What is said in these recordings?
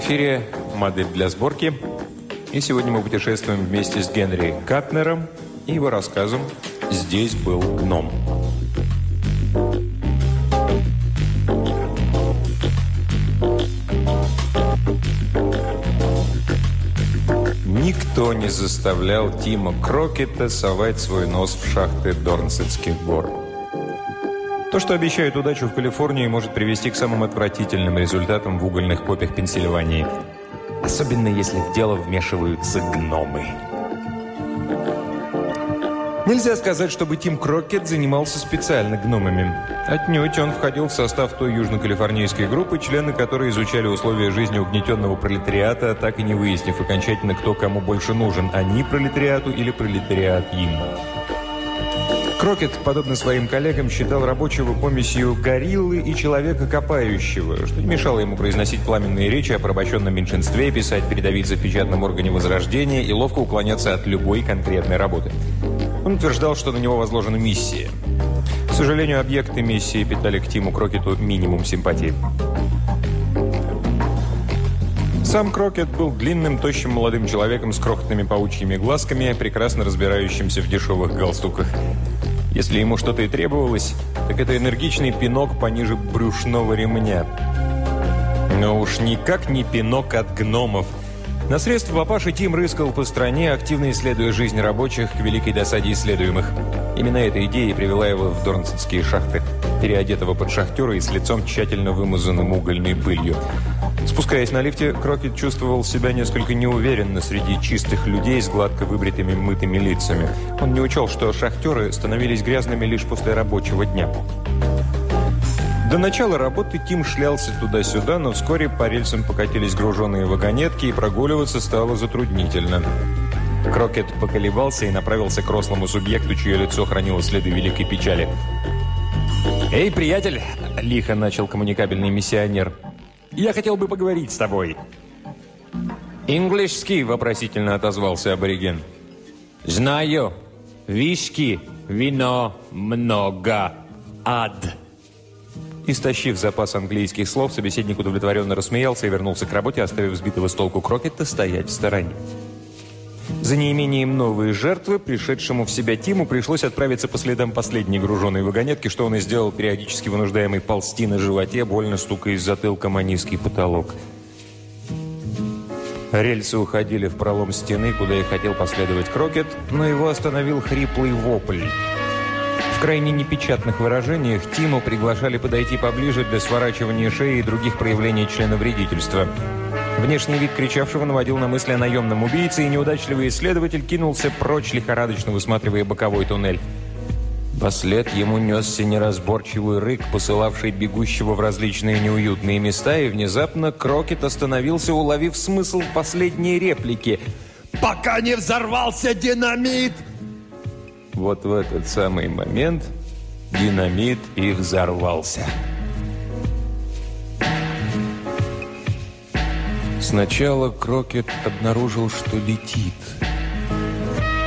эфире «Модель для сборки». И сегодня мы путешествуем вместе с Генри Катнером и его рассказом «Здесь был гном». Никто не заставлял Тима Крокета совать свой нос в шахты Дорнсетских гор. То, что обещает удачу в Калифорнии, может привести к самым отвратительным результатам в угольных копиях Пенсильвании. Особенно, если в дело вмешиваются гномы. Нельзя сказать, чтобы Тим Крокет занимался специально гномами. Отнюдь он входил в состав той южно-калифорнийской группы, члены которой изучали условия жизни угнетенного пролетариата, так и не выяснив окончательно, кто кому больше нужен, они пролетариату или пролетариат им. Крокет, подобно своим коллегам, считал рабочего помесью гориллы и человека копающего, что не мешало ему произносить пламенные речи о порабощенном меньшинстве, писать передовицы в печатном органе Возрождения и ловко уклоняться от любой конкретной работы. Он утверждал, что на него возложена миссия. К сожалению, объекты миссии питали к Тиму Крокету минимум симпатии. Сам Крокет был длинным, тощим молодым человеком с крохотными паучьими глазками, прекрасно разбирающимся в дешевых галстуках. Если ему что-то и требовалось, так это энергичный пинок пониже брюшного ремня. Но уж никак не пинок от гномов. На средства папаши Тим рыскал по стране, активно исследуя жизнь рабочих к великой досаде исследуемых. Именно эта идея привела его в Дорнсетские шахты, переодетого под шахтера и с лицом тщательно вымазанным угольной пылью. Спускаясь на лифте, Крокет чувствовал себя несколько неуверенно среди чистых людей с гладко выбритыми мытыми лицами. Он не учел, что шахтеры становились грязными лишь после рабочего дня. До начала работы Тим шлялся туда-сюда, но вскоре по рельсам покатились груженные вагонетки, и прогуливаться стало затруднительно. Крокет поколебался и направился к рослому субъекту, чье лицо хранило следы великой печали. «Эй, приятель!» – лихо начал коммуникабельный миссионер – я хотел бы поговорить с тобой». «Инглишский?» – вопросительно отозвался абориген. «Знаю. Виски, вино, много, ад». Истощив запас английских слов, собеседник удовлетворенно рассмеялся и вернулся к работе, оставив сбитого с толку Крокета стоять в стороне. За неимением новой жертвы, пришедшему в себя Тиму, пришлось отправиться по следам последней груженной вагонетки, что он и сделал, периодически вынуждаемый ползти на животе, больно стукая из затылка о низкий потолок. Рельсы уходили в пролом стены, куда и хотел последовать Крокет, но его остановил хриплый вопль. В крайне непечатных выражениях Тиму приглашали подойти поближе для сворачивания шеи и других проявлений члена вредительства – Внешний вид кричавшего наводил на мысли о наемном убийце, и неудачливый исследователь кинулся прочь, лихорадочно высматривая боковой туннель. Послед ему несся неразборчивый рык, посылавший бегущего в различные неуютные места, и внезапно Крокет остановился, уловив смысл последней реплики. «Пока не взорвался динамит!» Вот в этот самый момент динамит и взорвался. Сначала Крокет обнаружил, что летит.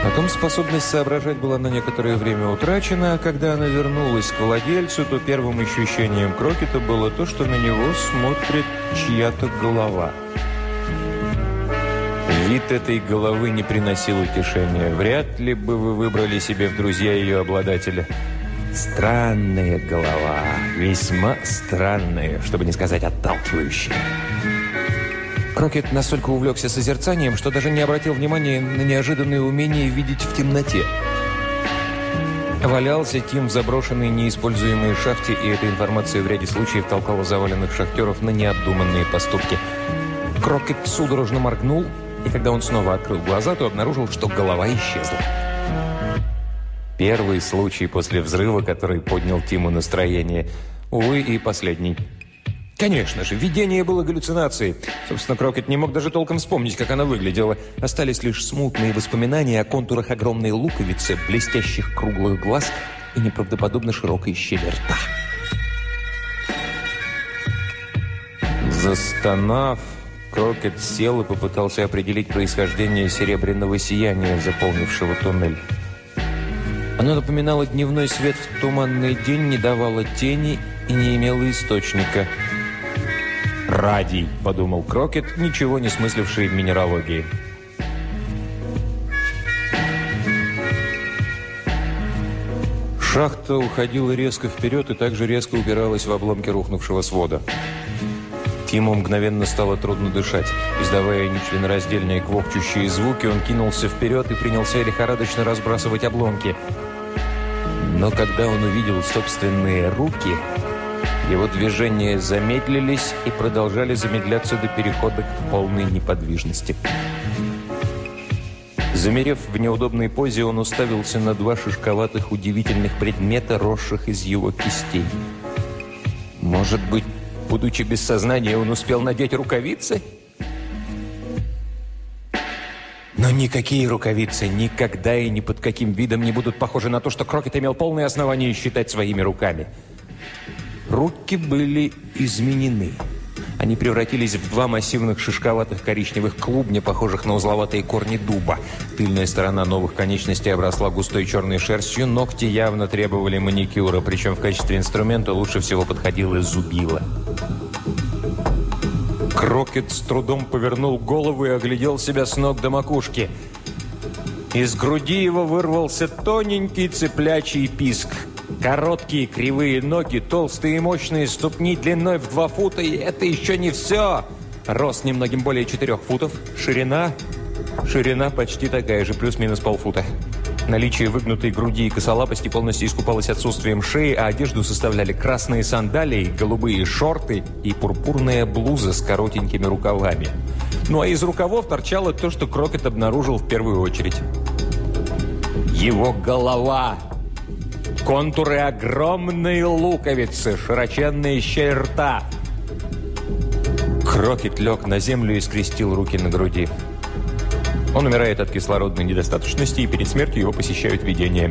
Потом способность соображать была на некоторое время утрачена, а когда она вернулась к владельцу, то первым ощущением Крокета было то, что на него смотрит чья-то голова. Вид этой головы не приносил утешения. Вряд ли бы вы выбрали себе в друзья ее обладателя. Странная голова, весьма странная, чтобы не сказать отталкивающая. Крокет настолько увлекся созерцанием, что даже не обратил внимания на неожиданное умение видеть в темноте. Валялся Тим в заброшенной неиспользуемой шахте, и эта информация в ряде случаев толкала заваленных шахтеров на необдуманные поступки. Крокет судорожно моргнул, и когда он снова открыл глаза, то обнаружил, что голова исчезла. Первый случай после взрыва, который поднял Тиму настроение. Увы, и последний. Конечно же, видение было галлюцинацией. Собственно, Крокет не мог даже толком вспомнить, как она выглядела. Остались лишь смутные воспоминания о контурах огромной луковицы, блестящих круглых глаз и неправдоподобно широкой щели рта. Застонав, Крокет сел и попытался определить происхождение серебряного сияния, заполнившего туннель. Оно напоминало дневной свет в туманный день, не давало тени и не имело источника – «Радий», — подумал Крокет, ничего не смысливший в минералогии. Шахта уходила резко вперед и также резко упиралась в обломки рухнувшего свода. Тиму мгновенно стало трудно дышать. Издавая нечленораздельные квохчущие звуки, он кинулся вперед и принялся лихорадочно разбрасывать обломки. Но когда он увидел собственные руки, его движения замедлились и продолжали замедляться до перехода к полной неподвижности. Замерев в неудобной позе, он уставился на два шишковатых удивительных предмета, росших из его кистей. Может быть, Будучи без сознания, он успел надеть рукавицы? Но никакие рукавицы никогда и ни под каким видом не будут похожи на то, что Крокет имел полное основание считать своими руками. Руки были изменены. Они превратились в два массивных шишковатых коричневых клубня, похожих на узловатые корни дуба. Тыльная сторона новых конечностей обросла густой черной шерстью, ногти явно требовали маникюра, причем в качестве инструмента лучше всего подходило зубило. Крокет с трудом повернул голову и оглядел себя с ног до макушки. Из груди его вырвался тоненький цыплячий писк. Короткие кривые ноги, толстые и мощные ступни длиной в два фута, и это еще не все. Рост немногим более четырех футов, ширина... Ширина почти такая же, плюс-минус полфута. Наличие выгнутой груди и косолапости полностью искупалось отсутствием шеи, а одежду составляли красные сандалии, голубые шорты и пурпурная блуза с коротенькими рукавами. Ну а из рукавов торчало то, что Крокет обнаружил в первую очередь. Его голова! Контуры огромной луковицы, широченная щель рта. Крокет лег на землю и скрестил руки на груди. Он умирает от кислородной недостаточности, и перед смертью его посещают видения.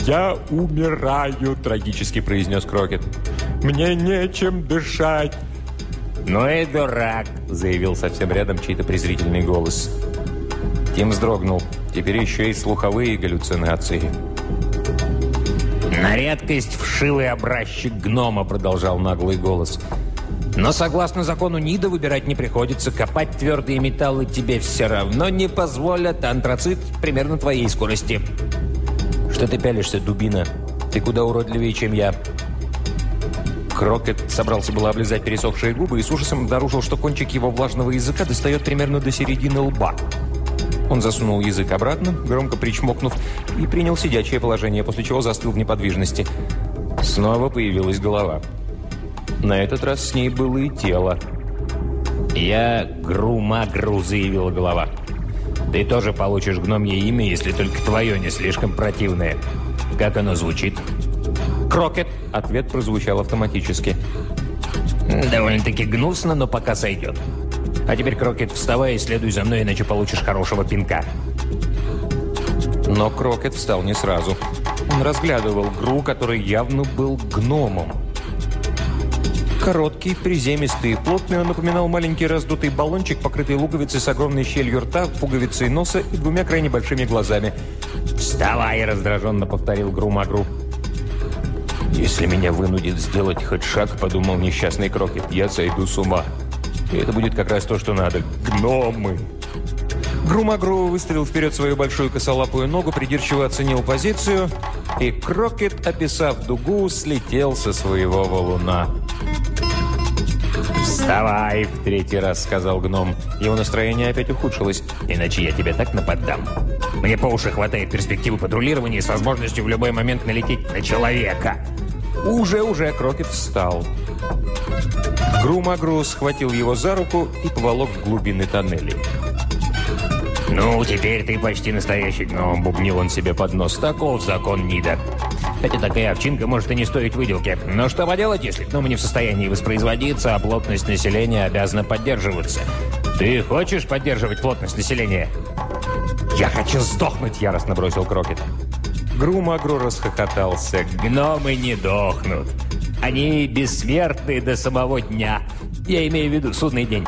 «Я умираю», – трагически произнес Крокет. «Мне нечем дышать». «Ну и дурак», – заявил совсем рядом чей-то презрительный голос. Тим вздрогнул. Теперь еще и слуховые галлюцинации. «На редкость вшивый образчик гнома», – продолжал наглый. «голос». Но согласно закону НИДа выбирать не приходится. Копать твердые металлы тебе все равно не позволят. Антрацит примерно твоей скорости. Что ты пялишься, дубина? Ты куда уродливее, чем я. Крокет собрался было облизать пересохшие губы и с ужасом обнаружил, что кончик его влажного языка достает примерно до середины лба. Он засунул язык обратно, громко причмокнув, и принял сидячее положение, после чего застыл в неподвижности. Снова появилась голова. На этот раз с ней было и тело. «Я Гру-Магру», — заявила голова. «Ты тоже получишь гномье имя, если только твое не слишком противное. Как оно звучит?» «Крокет», — ответ прозвучал автоматически. «Довольно-таки гнусно, но пока сойдет. А теперь, Крокет, вставай и следуй за мной, иначе получишь хорошего пинка». Но Крокет встал не сразу. Он разглядывал Гру, который явно был гномом. Короткий, приземистый и плотный, он напоминал маленький раздутый баллончик, покрытый луковицей с огромной щелью рта, пуговицей носа и двумя крайне большими глазами. «Вставай!» – раздраженно повторил Грумагру. «Если меня вынудит сделать хоть шаг, — подумал несчастный Крокет, — я сойду с ума. И это будет как раз то, что надо. Гномы!» Грумагру выставил вперед свою большую косолапую ногу, придирчиво оценил позицию, и Крокет, описав дугу, слетел со своего валуна. «Вставай!» – в третий раз сказал гном. Его настроение опять ухудшилось. «Иначе я тебе так нападам. Мне по уши хватает перспективы патрулирования с возможностью в любой момент налететь на человека». Уже-уже Крокет встал. Грумагру схватил его за руку и поволок в глубины тоннелей. «Ну, теперь ты почти настоящий гном», – бубнил он себе под нос. «Таков закон Нида». Хотя такая овчинка может и не стоить выделки. Но что поделать, если гномы не в состоянии воспроизводиться, а плотность населения обязана поддерживаться? Ты хочешь поддерживать плотность населения? «Я хочу сдохнуть!» – яростно бросил Крокет. Грумагру расхохотался. «Гномы не дохнут. Они бессмертны до самого дня. Я имею в виду судный день».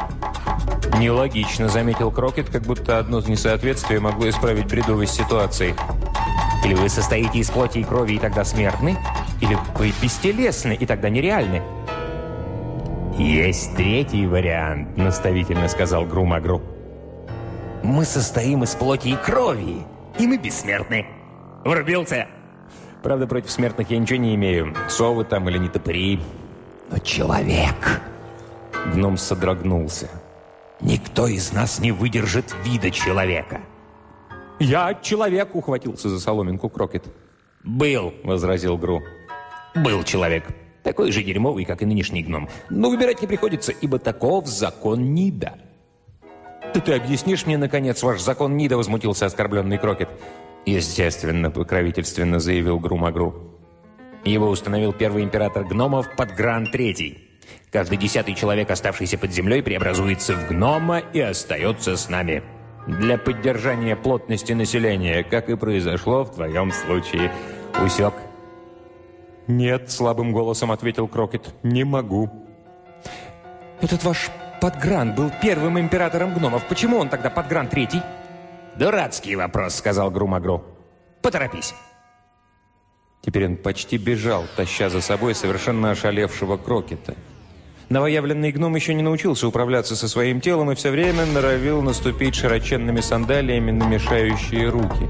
«Нелогично», — заметил Крокет, как будто одно несоответствие могло исправить бредовость ситуации. «Или вы состоите из плоти и крови и тогда смертны, или вы бестелесны и тогда нереальны». «Есть третий вариант», — наставительно сказал Грумагру. «Мы состоим из плоти и крови, и мы бессмертны. Врубился?» «Правда, против смертных я ничего не имею. Совы там или не топори». «Но человек...» Гном содрогнулся. «Никто из нас не выдержит вида человека». «Я человек!» — ухватился за соломинку Крокет. «Был!» — возразил Гру. «Был человек. Такой же дерьмовый, как и нынешний гном. Но выбирать не приходится, ибо таков закон Нида». «Да ты объяснишь мне, наконец, ваш закон Нида?» — возмутился оскорбленный Крокет. «Естественно», — покровительственно заявил Гру-Магру. Его установил первый император гномов Подгран Третий. Каждый десятый человек, оставшийся под землей, преобразуется в гнома и остается с нами. Для поддержания плотности населения, как и произошло в твоем случае. Усек? «Нет», — слабым голосом ответил Крокет, — «не могу». «Этот ваш Подгран был первым императором гномов. Почему он тогда Подгран Третий?» «Дурацкий вопрос», — сказал Грумагру. «Поторопись». Теперь он почти бежал, таща за собой совершенно ошалевшего Крокета. Новоявленный гном еще не научился управляться со своим телом и все время норовил наступить широченными сандалиями на мешающие руки.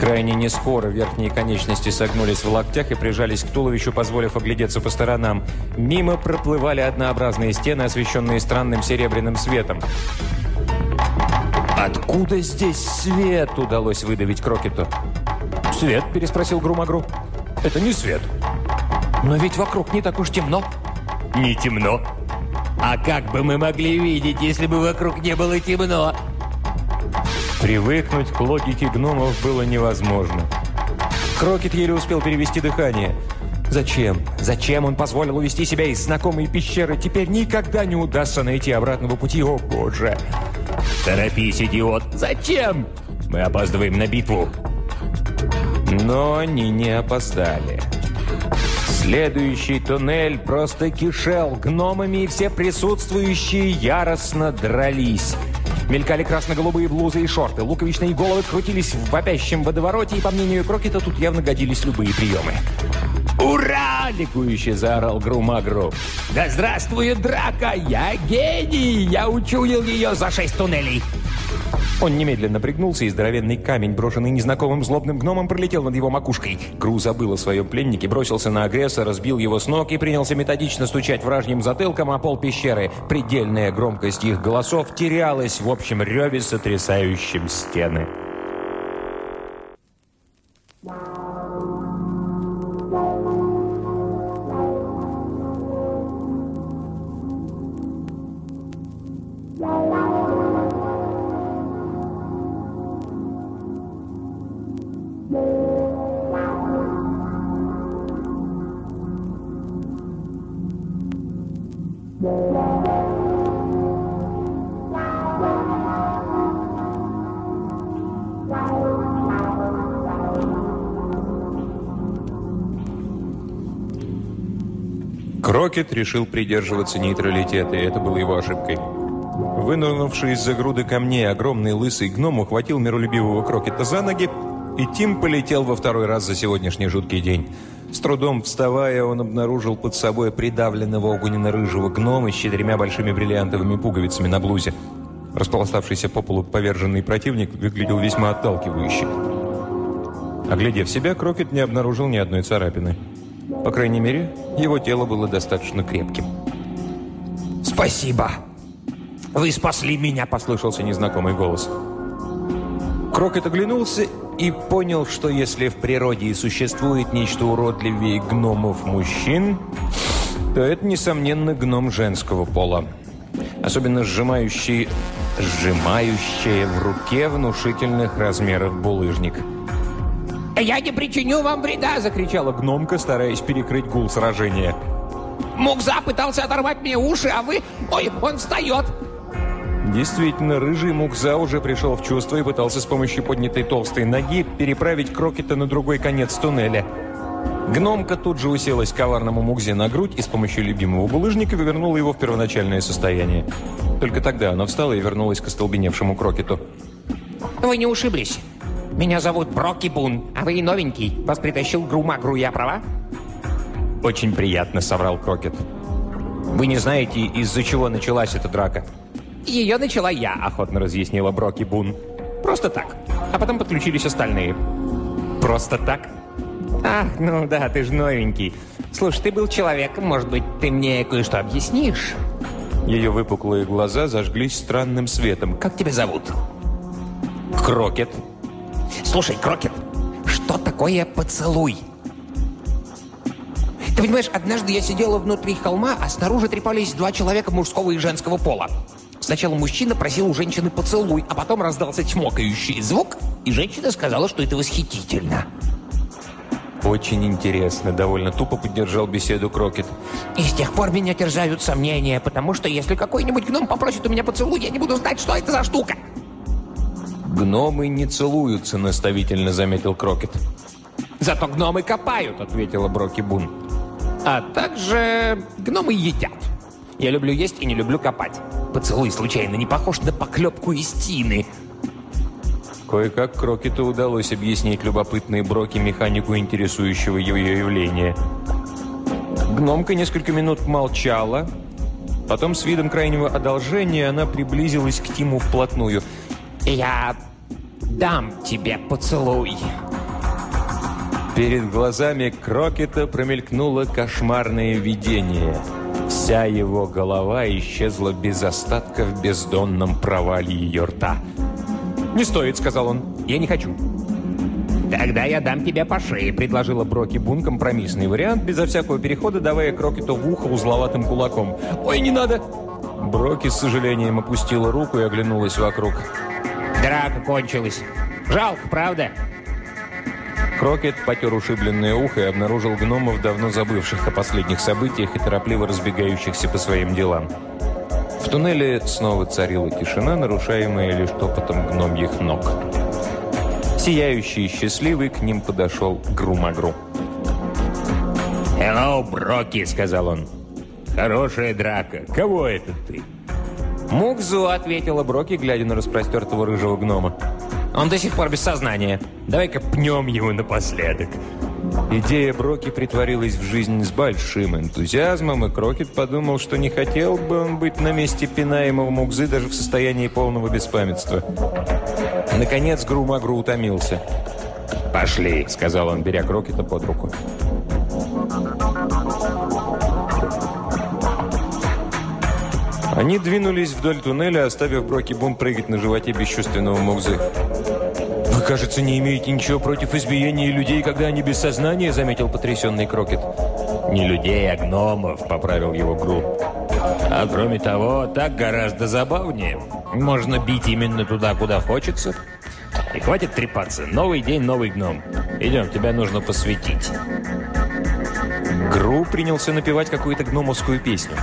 Крайне нескоро верхние конечности согнулись в локтях и прижались к туловищу, позволив оглядеться по сторонам. Мимо проплывали однообразные стены, освещенные странным серебряным светом. «Откуда здесь свет?» – удалось выдавить Крокету. «Свет?» – переспросил Грумагру. «Это не свет». «Но ведь вокруг не так уж темно». «Не темно». «А как бы мы могли видеть, если бы вокруг не было темно?» Привыкнуть к логике гномов было невозможно. Крокет еле успел перевести дыхание. Зачем? Зачем он позволил увести себя из знакомой пещеры? Теперь никогда не удастся найти обратного пути. О, боже! Торопись, идиот! Зачем? Мы опаздываем на битву. Но они не опоздали. Следующий туннель просто кишел гномами, и все присутствующие яростно дрались. Мелькали красно-голубые блузы и шорты, луковичные головы крутились в вопящем водовороте, и, по мнению Крокета, тут явно годились любые приемы. «Ура!» – ликующе заорал Грумагру. «Да здравствует драка! Я гений! Я учуял ее за шесть туннелей!» Он немедленно пригнулся, и здоровенный камень, брошенный незнакомым злобным гномом, пролетел над его макушкой. Гру забыл о своем пленнике, бросился на агрессора, разбил его с ног и принялся методично стучать вражьим затылком о пол пещеры. Предельная громкость их голосов терялась в общем реве, сотрясающем стены. Крокет решил придерживаться нейтралитета, и это было его ошибкой. Вынырнувший из-за груды камней огромный лысый гном ухватил миролюбивого Крокета за ноги, и Тим полетел во второй раз за сегодняшний жуткий день. С трудом вставая, он обнаружил под собой придавленного огненно-рыжего гнома с четырьмя большими бриллиантовыми пуговицами на блузе. Располоставшийся по полу поверженный противник выглядел весьма отталкивающе. Оглядев себя, Крокет не обнаружил ни одной царапины. По крайней мере, его тело было достаточно крепким. «Спасибо! Вы спасли меня!» – послышался незнакомый голос. Крокет оглянулся и понял, что если в природе и существует нечто уродливее гномов-мужчин, то это, несомненно, гном женского пола. Особенно сжимающий, сжимающая в руке внушительных размеров булыжник – «Я не причиню вам вреда!» – закричала гномка, стараясь перекрыть гул сражения. «Мукза пытался оторвать мне уши, а вы... Ой, он встает!» Действительно, рыжий Мукза уже пришел в чувство и пытался с помощью поднятой толстой ноги переправить Крокета на другой конец туннеля. Гномка тут же уселась коварному Мукзе на грудь и с помощью любимого булыжника вывернула его в первоначальное состояние. Только тогда она встала и вернулась к остолбеневшему Крокету. «Вы не ушиблись?» Меня зовут Броки Бун, а вы новенький. Вас притащил Грумагру, я права?» «Очень приятно», — соврал Крокет. Вы не знаете, из-за чего началась эта драка? Ее начала я, охотно разъяснила Броки Бун. Просто так. А потом подключились остальные. Просто так? Ах, ну да, ты же новенький. Слушай, ты был человеком, может быть, ты мне кое-что объяснишь? Ее выпуклые глаза зажглись странным светом. Как тебя зовут? Крокет. Слушай, Крокет, что такое поцелуй? Ты понимаешь, однажды я сидела внутри холма, а снаружи трепались два человека мужского и женского пола. Сначала мужчина просил у женщины поцелуй, а потом раздался чмокающий звук, и женщина сказала, что это восхитительно. «Очень интересно», — довольно тупо поддержал беседу Крокет. «И с тех пор меня терзают сомнения, потому что если какой-нибудь гном попросит у меня поцелуй, я не буду знать, что это за штука». «Гномы не целуются», — наставительно заметил Крокет. «Зато гномы копают», — ответила Броки Бун. «А также гномы едят. Я люблю есть и не люблю копать. Поцелуй случайно не похож на поклепку из тины». Кое-как Крокету удалось объяснить любопытные Броки механику интересующего ее явления. Гномка несколько минут молчала. Потом с видом крайнего одолжения она приблизилась к Тиму вплотную. «Я дам тебе поцелуй». Перед глазами Крокета промелькнуло кошмарное видение. Вся его голова исчезла без остатка в бездонном провале ее рта. «Не стоит», — сказал он. «Я не хочу». «Тогда я дам тебе по шее», — предложила Броки Бун компромиссный вариант, безо всякого перехода давая Крокету в ухо узловатым кулаком. «Ой, не надо!» Броки с сожалением опустила руку и оглянулась вокруг. «Драка кончилась. Жалко, правда?» Крокет потер ушибленное ухо и обнаружил гномов, давно забывших о последних событиях и торопливо разбегающихся по своим делам. В туннеле снова царила тишина, нарушаемая лишь топотом гномьих ног. Сияющий и счастливый к ним подошел Грумагру. «Hello, Броки», — сказал он. «Хорошая драка. Кого это ты?» «Мукзу», — ответила Броки, глядя на распростертого рыжего гнома. «Он до сих пор без сознания. Давай-ка пнем его напоследок». Идея Броки притворилась в жизнь с большим энтузиазмом, и Крокет подумал, что не хотел бы он быть на месте пинаемого Мукзы даже в состоянии полного беспамятства. Наконец Грумагру утомился. «Пошли», — сказал он, беря Крокета под руку. Они двинулись вдоль туннеля, оставив Броки Бун прыгать на животе бесчувственного Мукзы. «Вы, кажется, не имеете ничего против избиения людей, когда они без сознания», — заметил потрясенный Крокет. «Не людей, а гномов», — поправил его Гру. «А кроме того, так гораздо забавнее. Можно бить именно туда, куда хочется. И хватит трепаться. Новый день, новый гном. Идем, тебя нужно посвятить». Гру принялся напевать какую-то гномовскую песню.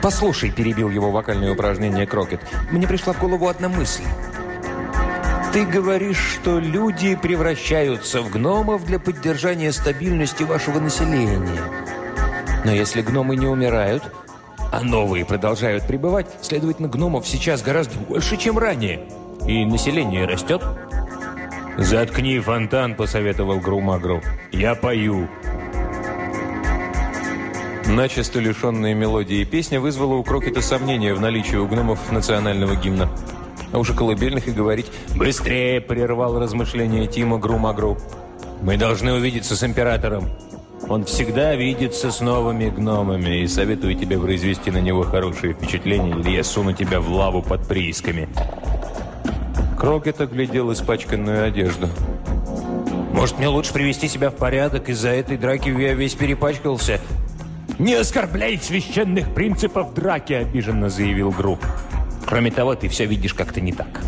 «Послушай», — перебил его вокальное упражнение Крокет, «мне пришла в голову одна мысль». Ты говоришь, что люди превращаются в гномов для поддержания стабильности вашего населения. Но если гномы не умирают, а новые продолжают пребывать, следовательно, гномов сейчас гораздо больше, чем ранее. И население растет. «Заткни фонтан», — посоветовал Грумагру. «Я пою». Начисто лишенная мелодии песня вызвала у Крокета сомнения в наличии у гномов национального гимна. А уж о колыбельных и говорить. «Быстрее!» – прервал размышления Тима Грумагру. «Мы должны увидеться с императором. Он всегда видится с новыми гномами, и советую тебе произвести на него хорошее впечатление, или я суну тебя в лаву под приисками». Крокет оглядел испачканную одежду. «Может, мне лучше привести себя в порядок? Из-за этой драки я весь перепачкался». «Не оскорбляй священных принципов драки!» – обиженно заявил Гру. Кроме того, ты все видишь как-то не так.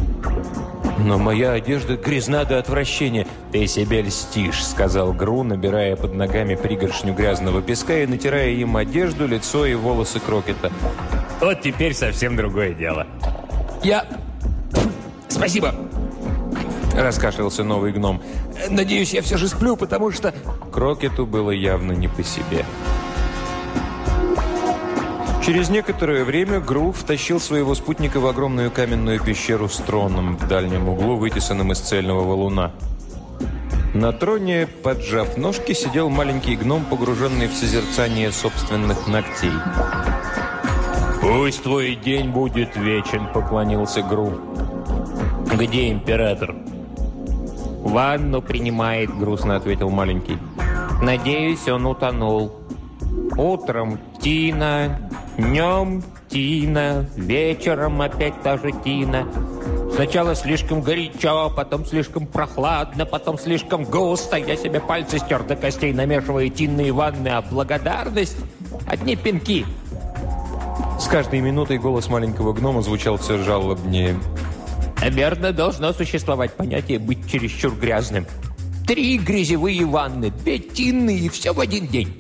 «Но моя одежда грязна до отвращения». «Ты себе льстишь», — сказал Гру, набирая под ногами пригоршню грязного песка и натирая им одежду, лицо и волосы Крокета. «Вот теперь совсем другое дело». «Я... Спасибо», — раскашлялся новый гном. «Надеюсь, я все же сплю, потому что...» Крокету было явно не по себе. Через некоторое время Гру втащил своего спутника в огромную каменную пещеру с троном в дальнем углу, вытесанным из цельного валуна. На троне, поджав ножки, сидел маленький гном, погруженный в созерцание собственных ногтей. «Пусть твой день будет вечен», — поклонился Гру. «Где император?» «Ванну принимает», — грустно ответил маленький. «Надеюсь, он утонул. Утром Тина, днем Тина, вечером опять та же Тина». Сначала слишком горячо, потом слишком прохладно, потом слишком густо. Я себе пальцы стер до костей, намешивая тинные ванны, а благодарность – одни пинки. С каждой минутой голос маленького гнома звучал все жалобнее. Наверное, должно существовать понятие «быть чересчур грязным». Три грязевые ванны, две тинные и все в один день.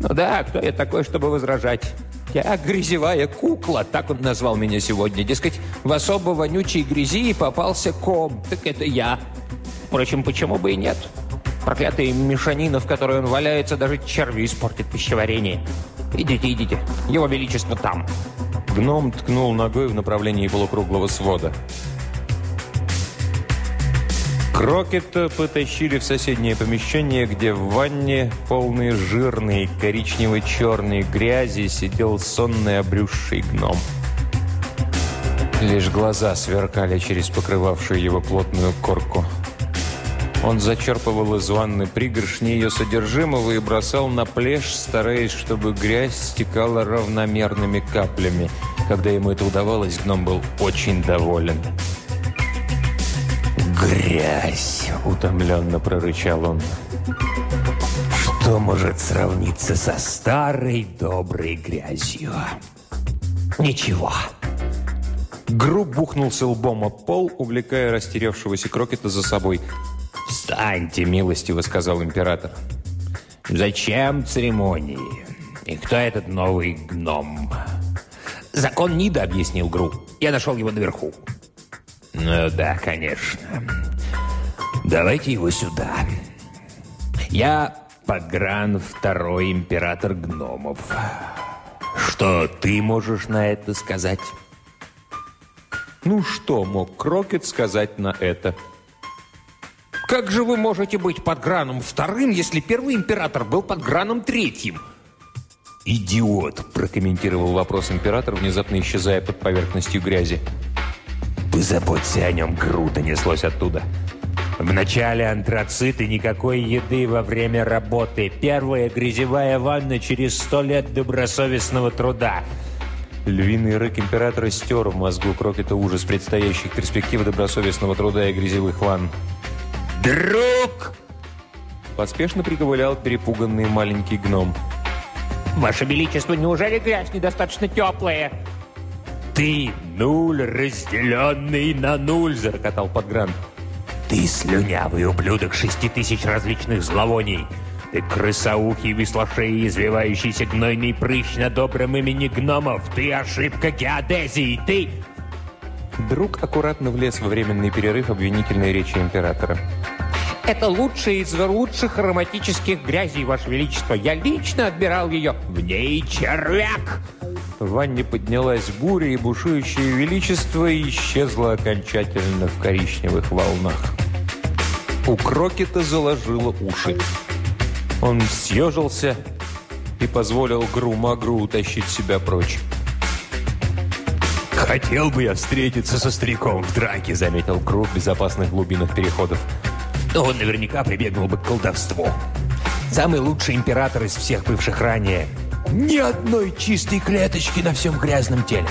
Ну да, кто я такой, чтобы возражать? Я грязевая кукла, так он назвал меня сегодня. Дескать, в особо вонючей грязи попался ком. Так это я. Впрочем, почему бы и нет? Проклятая мешанина, в которой он валяется, даже черви испортит пищеварение. Идите, идите. Его Величество там. Гном ткнул ногой в направлении полукруглого свода. Крокета потащили в соседнее помещение, где в ванне, полной жирной коричнево-черной грязи, сидел сонный обрюзший гном. Лишь глаза сверкали через покрывавшую его плотную корку. Он зачерпывал из ванны пригоршни ее содержимого и бросал на плешь, стараясь, чтобы грязь стекала равномерными каплями. Когда ему это удавалось, гном был очень доволен. «Грязь!» — утомленно прорычал он. «Что может сравниться со старой доброй грязью?» «Ничего!» Груб бухнулся лбом о пол, увлекая растерявшегося Крокета за собой. «Встаньте, милостиво!» — сказал император. «Зачем церемонии? И кто этот новый гном?» «Закон Нида», — объяснил Гру. «Я нашел его наверху». «Ну да, конечно. Давайте его сюда. Я Погран второй император гномов. Что ты можешь на это сказать?» Ну что мог Крокет сказать на это? Как же вы можете быть под Граном вторым, если первый император был под Граном третьим? «Идиот!» – прокомментировал вопрос император, внезапно исчезая под поверхностью грязи. «Позаботься о нем, Грута!» – неслось оттуда. В начале антрациты никакой еды во время работы. Первая грязевая ванна через сто лет добросовестного труда. Львиный рык императора стер в мозгу Крокета ужас предстоящих перспектив добросовестного труда и грязевых ванн. «Друг!» Поспешно приковылял перепуганный маленький гном. Ваше Величество, неужели грязь недостаточно теплая? «Ты нуль, разделенный на нуль!» – зарокотал Подгран. «Ты слюнявый ублюдок шести тысяч различных зловоний! Ты крысоухий, веслошеий, извивающийся гнойный прыщ на добром имени гномов! Ты ошибка геодезии! Ты...» Друг аккуратно влез во временный перерыв обвинительной речи императора. Это лучшая из лучших ароматических грязей, Ваше Величество. Я лично отбирал ее. В ней червяк! В ванне поднялась буря, и бушующее величество исчезло окончательно в коричневых волнах. У Крокета заложило уши. Он съежился и позволил Гру-Магру утащить себя прочь. «Хотел бы я встретиться со стариком в драке», — заметил Гру в безопасных глубинах переходов. «Но он наверняка прибегнул бы к колдовству. Самый лучший император из всех бывших ранее. Ни одной чистой клеточки на всем грязном теле».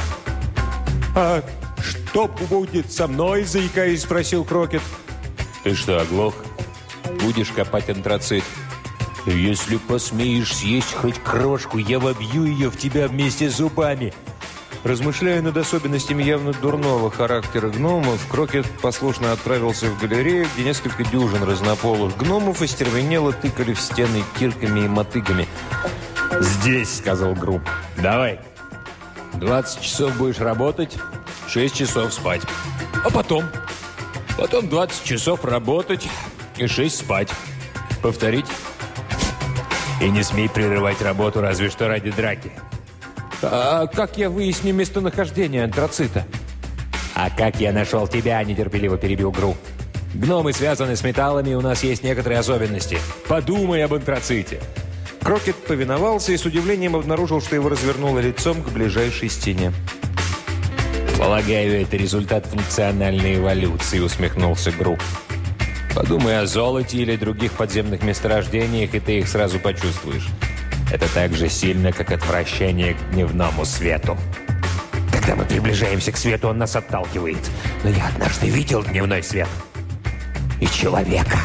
«А что будет со мной?» – заикаясь, спросил Крокет. «Ты что, оглох? Будешь копать антрацит?» «Если посмеешь съесть хоть крошку, я вобью ее в тебя вместе с зубами». Размышляя над особенностями явно дурного характера гномов, Крокет послушно отправился в галерею, где несколько дюжин разнополых гномов остервенело тыкали в стены кирками и мотыгами. «Здесь», — сказал Гру. «Давай. 20 часов будешь работать, 6 часов спать. А потом? Потом 20 часов работать и 6 спать. Повторить? И не смей прерывать работу, разве что ради драки». А как я выясню местонахождение антрацита? «А как я нашел тебя?» – нетерпеливо перебил Гру. Гномы связаны с металлами, у нас есть некоторые особенности. Подумай об антраците. Крокет повиновался и с удивлением обнаружил, что его развернуло лицом к ближайшей стене. «Полагаю, это результат функциональной эволюции», — усмехнулся Гру. «Подумай о золоте или других подземных месторождениях, и ты их сразу почувствуешь. Это так же сильно, как отвращение к дневному свету. Когда мы приближаемся к свету, он нас отталкивает. Но я однажды видел дневной свет. И человека».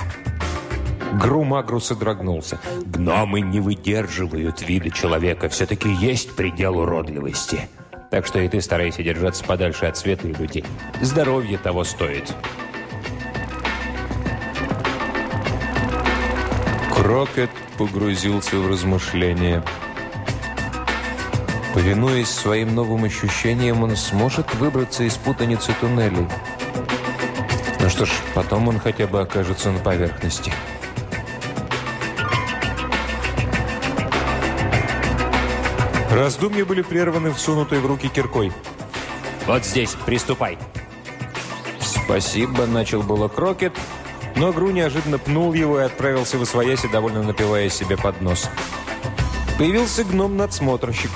Гру Магру содрогнулся. «Гномы не выдерживают вида человека. Все-таки есть предел уродливости». Так что и ты старайся держаться подальше от света и людей. Здоровье того стоит. Крокет погрузился в размышления. Повинуясь своим новым ощущениям, он сможет выбраться из путаницы туннелей. Ну что ж, потом он хотя бы окажется на поверхности. Раздумья были прерваны всунутой в руки киркой. «Вот здесь, приступай!» «Спасибо», — начал было Крокет, но Гру неожиданно пнул его и отправился в освояси, довольно напивая себе под нос. Появился гном-надсмотрщик.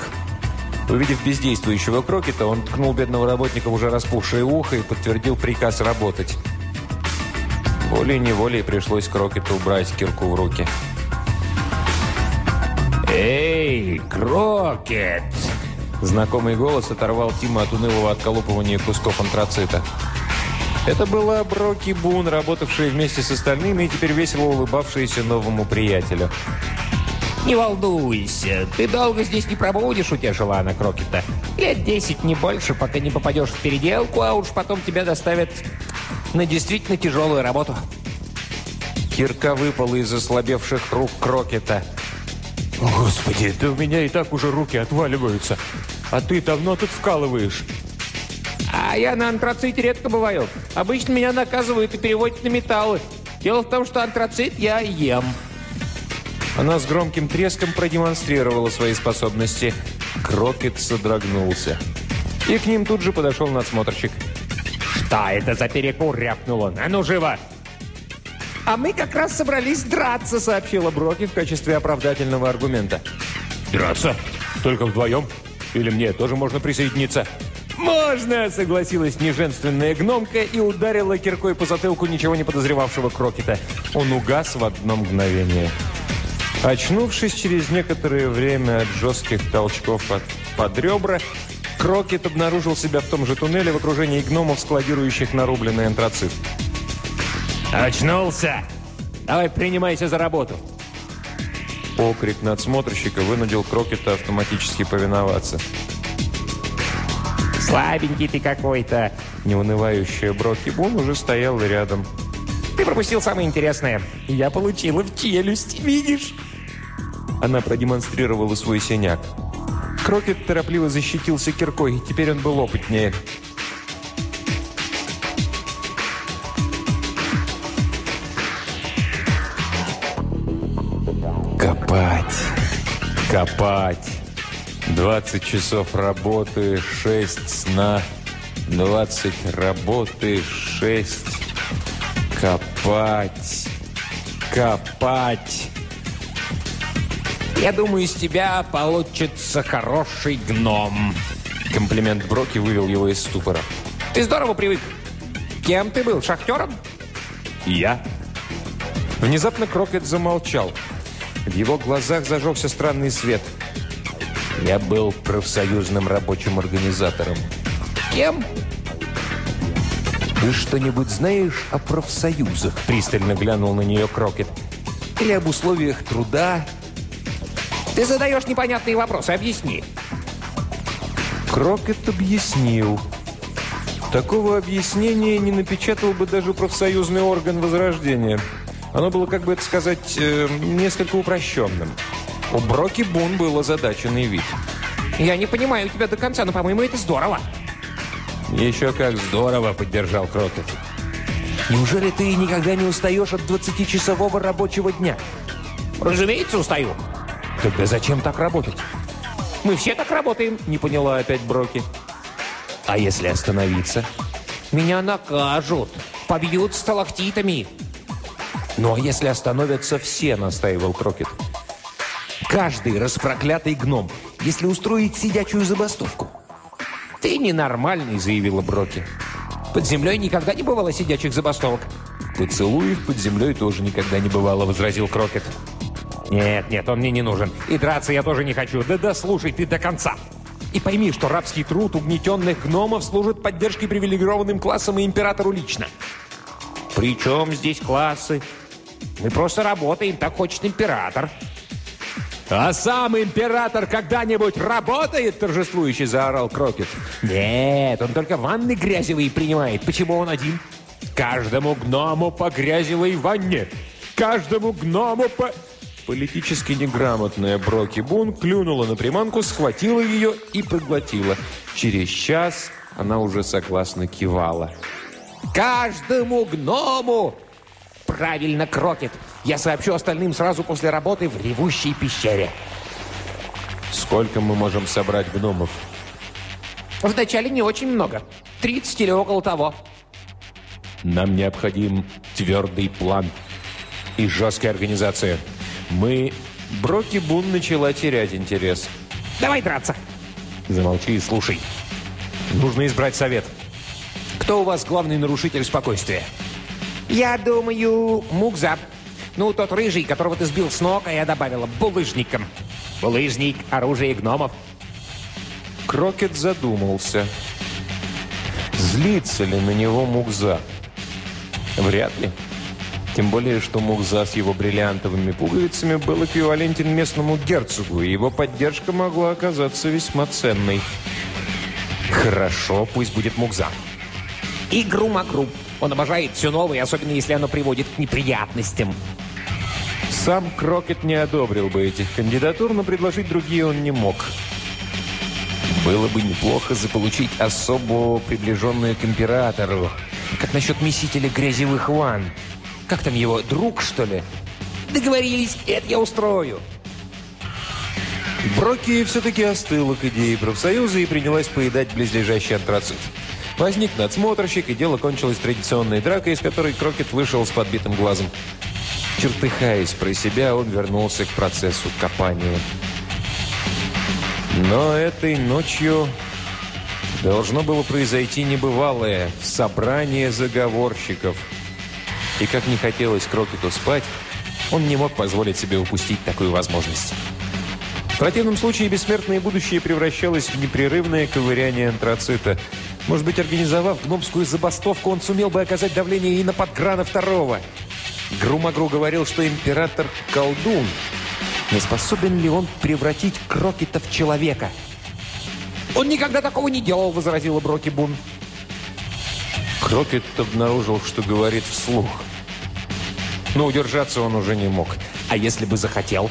Увидев бездействующего Крокета, он ткнул бедного работника в уже распухшее ухо и подтвердил приказ работать. Волей-неволей пришлось Крокету убрать кирку в руки. «Эй, Крокет!» Знакомый голос оторвал Тима от унылого отколупывания кусков антрацита. Это была Броки Бун, работавшая вместе с остальными и теперь весело улыбавшаяся новому приятелю. «Не волнуйся, ты долго здесь не пробудешь», — утешила она Крокета. «Лет десять, не больше, пока не попадешь в переделку, а уж потом тебя доставят на действительно тяжелую работу». Кирка выпала из ослабевших рук Крокета. О, Господи, да у меня и так уже руки отваливаются. А ты давно тут вкалываешь. А я на антраците редко бываю. Обычно меня наказывают и переводят на металлы. Дело в том, что антрацит я ем. Она с громким треском продемонстрировала свои способности. Крокет содрогнулся. И к ним тут же подошел надсмотрщик. «Что это за перекур?» — рявкнул он. «А ну, живо!» «А мы как раз собрались драться», — сообщила Броки в качестве оправдательного аргумента. «Драться? Только вдвоем? Или мне тоже можно присоединиться?» «Можно!» — согласилась неженственная гномка и ударила киркой по затылку ничего не подозревавшего Крокета. Он угас в одно мгновение. Очнувшись через некоторое время от жестких толчков от, под ребра, Крокет обнаружил себя в том же туннеле в окружении гномов, складирующих нарубленный антрацит. «Очнулся! Давай принимайся за работу!» Окрик надсмотрщика вынудил Крокета автоматически повиноваться. «Слабенький ты какой-то!» Неунывающая Броки Бун уже стояла рядом. «Ты пропустил самое интересное. Я получила в челюсть, видишь?» Она продемонстрировала свой синяк. Крокет торопливо защитился киркой, теперь он был опытнее. Копать. 20 часов работы, 6 сна, 20 работы, 6 копать, копать. «Я думаю, из тебя получится хороший гном». Комплимент Броки вывел его из ступора. «Ты здорово привык. Кем ты был, шахтером?» «Я?» Внезапно Крокет замолчал. В его глазах зажегся странный свет. Я был профсоюзным рабочим организатором. «Кем?» «Ты что-нибудь знаешь о профсоюзах?» Пристально глянул на нее Крокет. «Или об условиях труда?» «Ты задаешь непонятные вопросы, объясни». Крокет объяснил. Такого объяснения не напечатал бы даже профсоюзный орган Возрождения. Оно было, как бы это сказать, э, несколько упрощенным. У Броки Бун был озадаченный вид. «Я не понимаю тебя до конца, но, по-моему, это здорово». «Еще как здорово!» – поддержал Крокет. «Неужели ты никогда не устаешь от 20-часового рабочего дня?» «Разумеется, устаю». «Тогда зачем так работать?» «Мы все так работаем», – не поняла опять Броки. «А если остановиться?» «Меня накажут». Побьют сталактитами!» «Ну а если остановятся все?» – настаивал Крокет. «Каждый распроклятый гном, если устроить сидячую забастовку». «Ты ненормальный», – заявила Броки. «Под землей никогда не бывало сидячих забастовок». «Поцелуев под землей тоже никогда не бывало», – возразил Крокет. «Нет, нет, он мне не нужен. И драться я тоже не хочу. Да да, слушай ты до конца. И пойми, что рабский труд угнетенных гномов служит поддержкой привилегированным классам и императору лично. При чем здесь классы? Мы просто работаем, так хочет император». «А сам император когда-нибудь работает?» – торжествующе заорал Крокет. «Нет, он только ванны грязевые принимает. Почему он один?» «Каждому гному по грязевой ванне! Каждому гному по...» Политически неграмотная Броки Бун клюнула на приманку, схватила ее и проглотила. Через час она уже согласно кивала. «Каждому гному!» «Правильно, Крокет! Я сообщу остальным сразу после работы в ревущей пещере!» «Сколько мы можем собрать гномов?» «Вначале не очень много. 30 или около того». «Нам необходим твердый план и жесткая организация». Мы... Броки Бун начала терять интерес. Давай драться. Замолчи и слушай. Нужно избрать совет. Кто у вас главный нарушитель спокойствия? Я думаю, Мукза. Ну, тот рыжий, которого ты сбил с ног, а я добавила булыжником. Булыжник, оружие гномов. Крокет задумался. Злится ли на него Мукза? Вряд ли. Тем более, что Мухза с его бриллиантовыми пуговицами был эквивалентен местному герцогу, и его поддержка могла оказаться весьма ценной. Хорошо, пусть будет Мухза. И Грумагруб. Он обожает все новое, особенно если оно приводит к неприятностям. Сам Крокет не одобрил бы этих кандидатур, но предложить другие он не мог. Было бы неплохо заполучить особо приближенную к императору. Как насчет месителя грязевых ванн? Как там его, друг, что ли? Договорились, это я устрою. Броки все-таки остыла к идее профсоюза и принялась поедать близлежащий антрацит. Возник надсмотрщик, и дело кончилось традиционной дракой, из которой Крокет вышел с подбитым глазом. Чертыхаясь про себя, он вернулся к процессу копания. Но этой ночью должно было произойти небывалое собрание заговорщиков – и как не хотелось Крокету спать, он не мог позволить себе упустить такую возможность. В противном случае бессмертное будущее превращалось в непрерывное ковыряние антрацита. Может быть, организовав гномскую забастовку, он сумел бы оказать давление и на Подграна второго. Грумагру говорил, что император – колдун. Не способен ли он превратить Крокета в человека? «Он никогда такого не делал», – возразила Броки Бун. Крокет обнаружил, что говорит вслух. Но удержаться он уже не мог. А если бы захотел?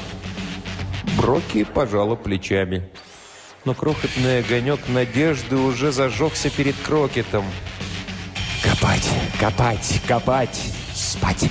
Броки пожала плечами. Но крохотный огонек надежды уже зажегся перед Крокетом. Копать, копать, копать, спать.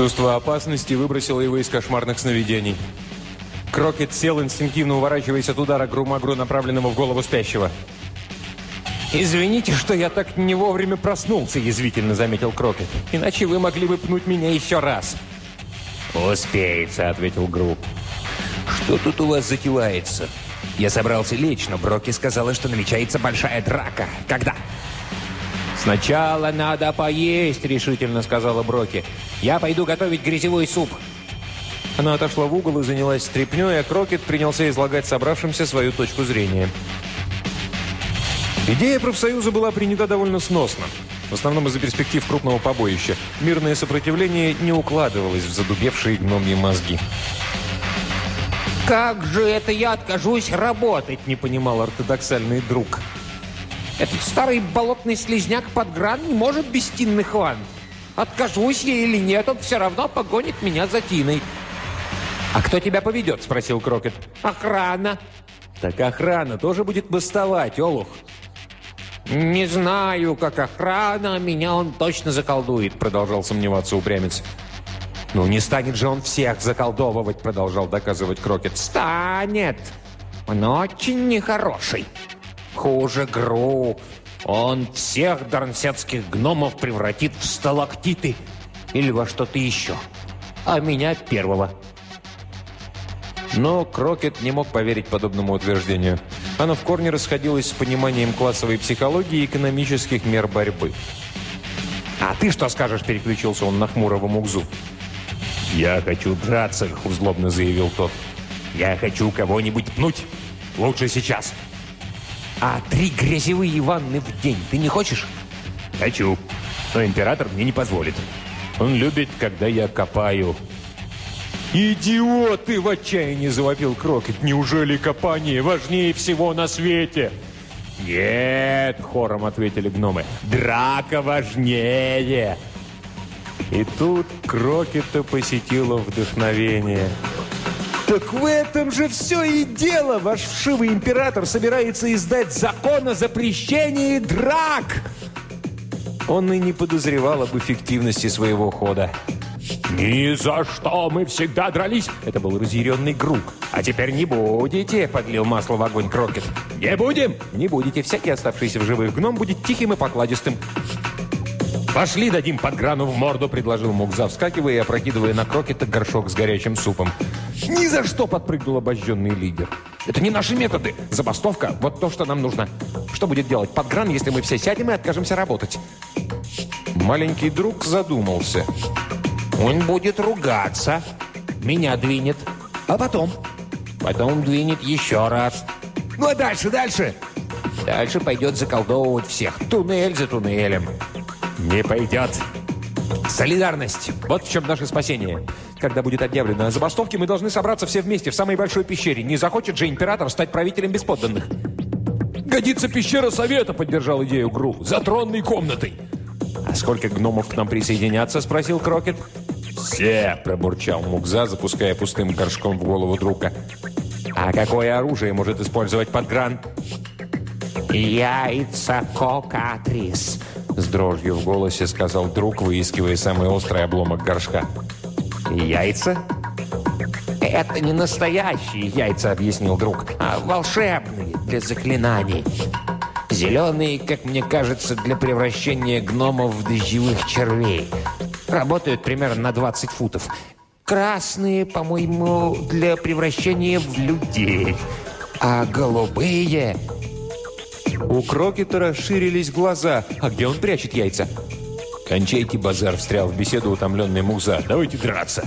Чувство опасности выбросило его из кошмарных сновидений. Крокет сел, инстинктивно уворачиваясь от удара Грумагру, направленного в голову спящего. «Извините, что я так не вовремя проснулся», – язвительно заметил Крокет. «Иначе вы могли бы пнуть меня еще раз». «Успеется», – ответил Гру. «Что тут у вас затевается?» «Я собрался лечь, но Броки сказала, что намечается большая драка. Когда?» «Сначала надо поесть», — решительно сказала Броки. «Я пойду готовить грязевой суп». Она отошла в угол и занялась стряпнёй, а Крокет принялся излагать собравшимся свою точку зрения. Идея профсоюза была принята довольно сносно. В основном из-за перспектив крупного побоища. Мирное сопротивление не укладывалось в задубевшие гномьи мозги. «Как же это я откажусь работать?» – не понимал ортодоксальный друг. «Этот старый болотный слизняк под гран не может без тинных ванн. Откажусь я или нет, он все равно погонит меня за Тиной». «А кто тебя поведет?» – спросил Крокет. «Охрана». «Так охрана тоже будет бастовать, Олух». «Не знаю, как охрана, меня он точно заколдует», – продолжал сомневаться упрямец. «Ну, не станет же он всех заколдовывать», — продолжал доказывать Крокет. «Станет! Он очень нехороший. Хуже Гру. Он всех дарнсетских гномов превратит в сталактиты или во что-то еще. А меня первого». Но Крокет не мог поверить подобному утверждению. Оно в корне расходилось с пониманием классовой психологии и экономических мер борьбы. «А ты что скажешь?» – переключился он на хмурого Мугзу. «Я хочу драться», — злобно заявил тот. «Я хочу кого-нибудь пнуть. Лучше сейчас». «А три грязевые ванны в день ты не хочешь?» «Хочу. Но император мне не позволит. Он любит, когда я копаю». «Идиот!» — ты в отчаянии завопил Крокет. «Неужели копание важнее всего на свете?» «Нет!» — хором ответили гномы. «Драка важнее!» И тут Крокета посетило вдохновение. Так в этом же все и дело. Ваш вшивый император собирается издать закон о запрещении драк. Он и не подозревал об эффективности своего хода. «Ни за что! Мы всегда дрались!» Это был разъяренный Грук. «А теперь не будете!» — подлил масло в огонь Крокет. «Не будем!» «Не будете! Всякий оставшийся в живых гном будет тихим и покладистым!» «Пошли дадим под грану в морду», — предложил Мукза, вскакивая и опрокидывая на крокета горшок с горячим супом. «Ни за что!» — подпрыгнул обожженный лидер. «Это не наши методы. Забастовка — вот то, что нам нужно. Что будет делать подгран, если мы все сядем и откажемся работать?» Маленький друг задумался. «Он будет ругаться. Меня двинет. А потом? Потом двинет еще раз. Ну а дальше, дальше?» Дальше пойдет заколдовывать всех. Туннель за туннелем. «Не пойдет!» Солидарность. Вот в чем наше спасение. Когда будет объявлено о забастовке, мы должны собраться все вместе в самой большой пещере. Не захочет же император стать правителем без подданных. «Годится пещера совета», — поддержал идею Гру. «За тронной комнатой». «А сколько гномов к нам присоединятся?» — спросил Крокет. «Все!» — пробурчал Мукза, запуская пустым горшком в голову друга. «А какое оружие может использовать подгран?» «Яйца кокатрис», с дрожью в голосе сказал друг, выискивая самый острый обломок горшка. «Яйца?» «Это не настоящие яйца», — объяснил друг, «а волшебные для заклинаний. Зеленые, как мне кажется, для превращения гномов в дождевых червей. Работают примерно на 20 футов. Красные, по-моему, для превращения в людей. А голубые у Крокета расширились глаза. А где он прячет яйца? «Кончайте базар», — встрял в беседу утомленный Муза. «Давайте драться».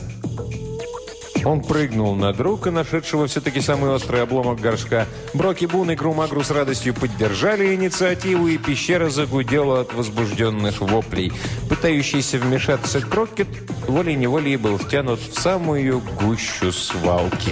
Он прыгнул на друга, нашедшего все-таки самый острый обломок горшка. Броки Бун и Грумагру с радостью поддержали инициативу, и пещера загудела от возбужденных воплей. Пытающийся вмешаться Крокет волей-неволей был втянут в самую гущу свалки.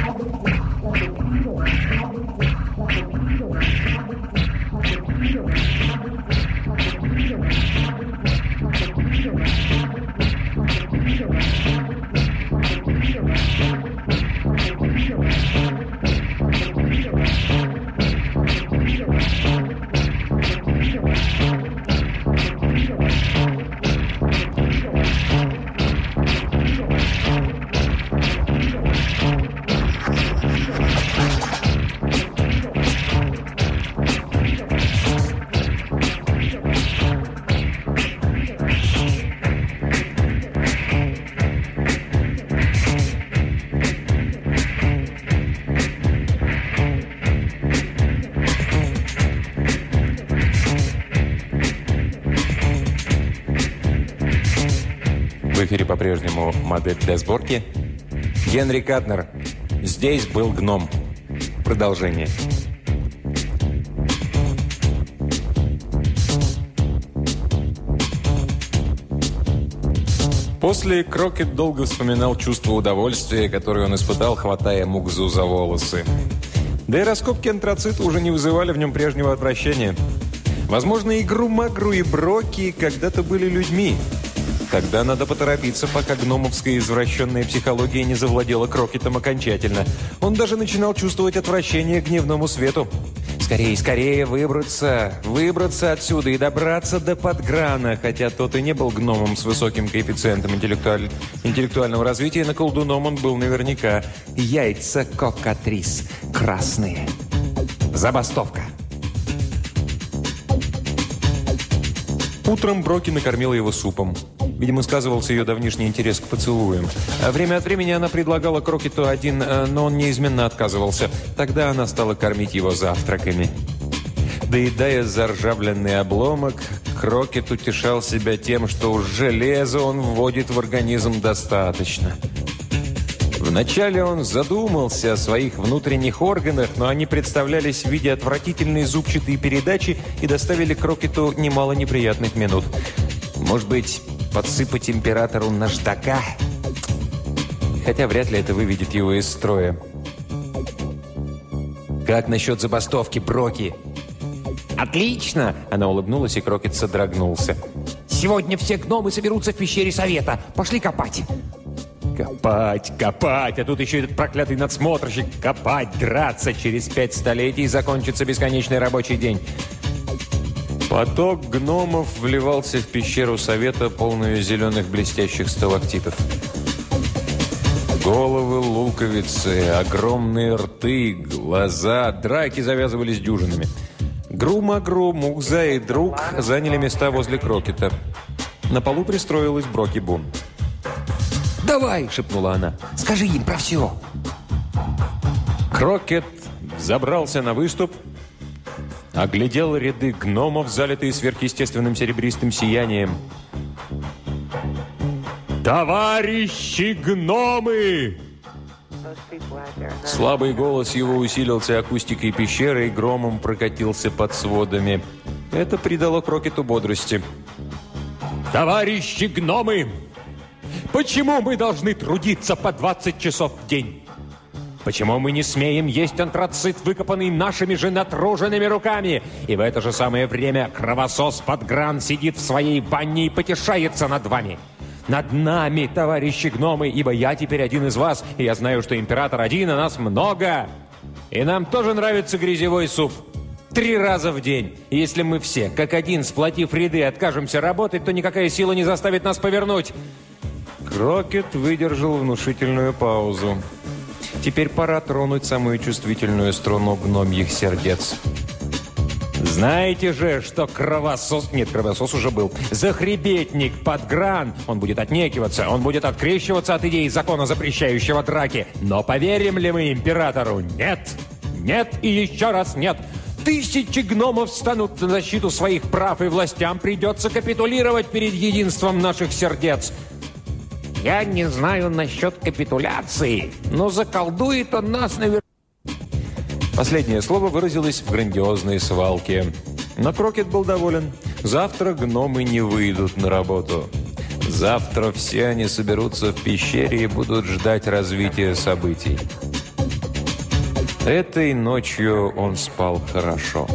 по-прежнему модель для сборки. Генри Катнер. Здесь был гном. Продолжение. После Крокет долго вспоминал чувство удовольствия, которое он испытал, хватая Мукзу за волосы. Да и раскопки антрацита уже не вызывали в нем прежнего отвращения. Возможно, и Грумагру, и Броки когда-то были людьми – Тогда надо поторопиться, пока гномовская извращенная психология не завладела Крокетом окончательно. Он даже начинал чувствовать отвращение к гневному свету. Скорее, скорее выбраться, выбраться отсюда и добраться до подграна, хотя тот и не был гномом с высоким коэффициентом интеллектуаль... интеллектуального развития, на колдуном он был наверняка. Яйца кокатрис. Красные. Забастовка. Утром Броки накормила его супом. Видимо, сказывался ее давнишний интерес к поцелуям. А время от времени она предлагала Крокету один, э, но он неизменно отказывался. Тогда она стала кормить его завтраками. Доедая заржавленный обломок, Крокет утешал себя тем, что уж железа он вводит в организм достаточно. Вначале он задумался о своих внутренних органах, но они представлялись в виде отвратительной зубчатой передачи и доставили Крокету немало неприятных минут. Может быть, подсыпать императору наждака. Хотя вряд ли это выведет его из строя. «Как насчет забастовки, Броки?» «Отлично!» Она улыбнулась, и Крокет содрогнулся. «Сегодня все гномы соберутся в пещере совета. Пошли копать!» Копать, копать, а тут еще этот проклятый надсмотрщик. Копать, драться. Через пять столетий закончится бесконечный рабочий день. Поток гномов вливался в пещеру совета, полную зеленых блестящих сталактитов. Головы луковицы, огромные рты, глаза, драки завязывались дюжинами. Гру-Магру, Мукза и друг заняли места возле Крокета. На полу пристроилась Броки Бун. «Давай!» – шепнула она. «Скажи им про все!» Крокет забрался на выступ – Оглядел ряды гномов, залитые сверхъестественным серебристым сиянием. «Товарищи гномы!» Слабый голос его усилился акустикой пещеры и громом прокатился под сводами. Это придало Крокету бодрости. «Товарищи гномы! Почему мы должны трудиться по 20 часов в день?» Почему мы не смеем есть антрацит, выкопанный нашими же натруженными руками? И в это же самое время кровосос Подгран сидит в своей ванне и потешается над вами. Над нами, товарищи гномы, ибо я теперь один из вас, и я знаю, что император один, а нас много. И нам тоже нравится грязевой суп. Три раза в день. Если мы все, как один, сплотив ряды, откажемся работать, то никакая сила не заставит нас повернуть. Крокет выдержал внушительную паузу. Теперь пора тронуть самую чувствительную струну гномьих сердец. Знаете же, что кровосос... Нет, кровосос уже был. Захребетник, подгран. Он будет отнекиваться, он будет открещиваться от идеи закона, запрещающего драки. Но поверим ли мы императору? Нет. Нет и еще раз нет. Тысячи гномов станут на защиту своих прав, и властям придется капитулировать перед единством наших сердец. Я не знаю насчет капитуляции, но заколдует он нас наверное. Последнее слово выразилось в грандиозной свалке. Но Крокет был доволен. Завтра гномы не выйдут на работу. Завтра все они соберутся в пещере и будут ждать развития событий. Этой ночью он спал хорошо.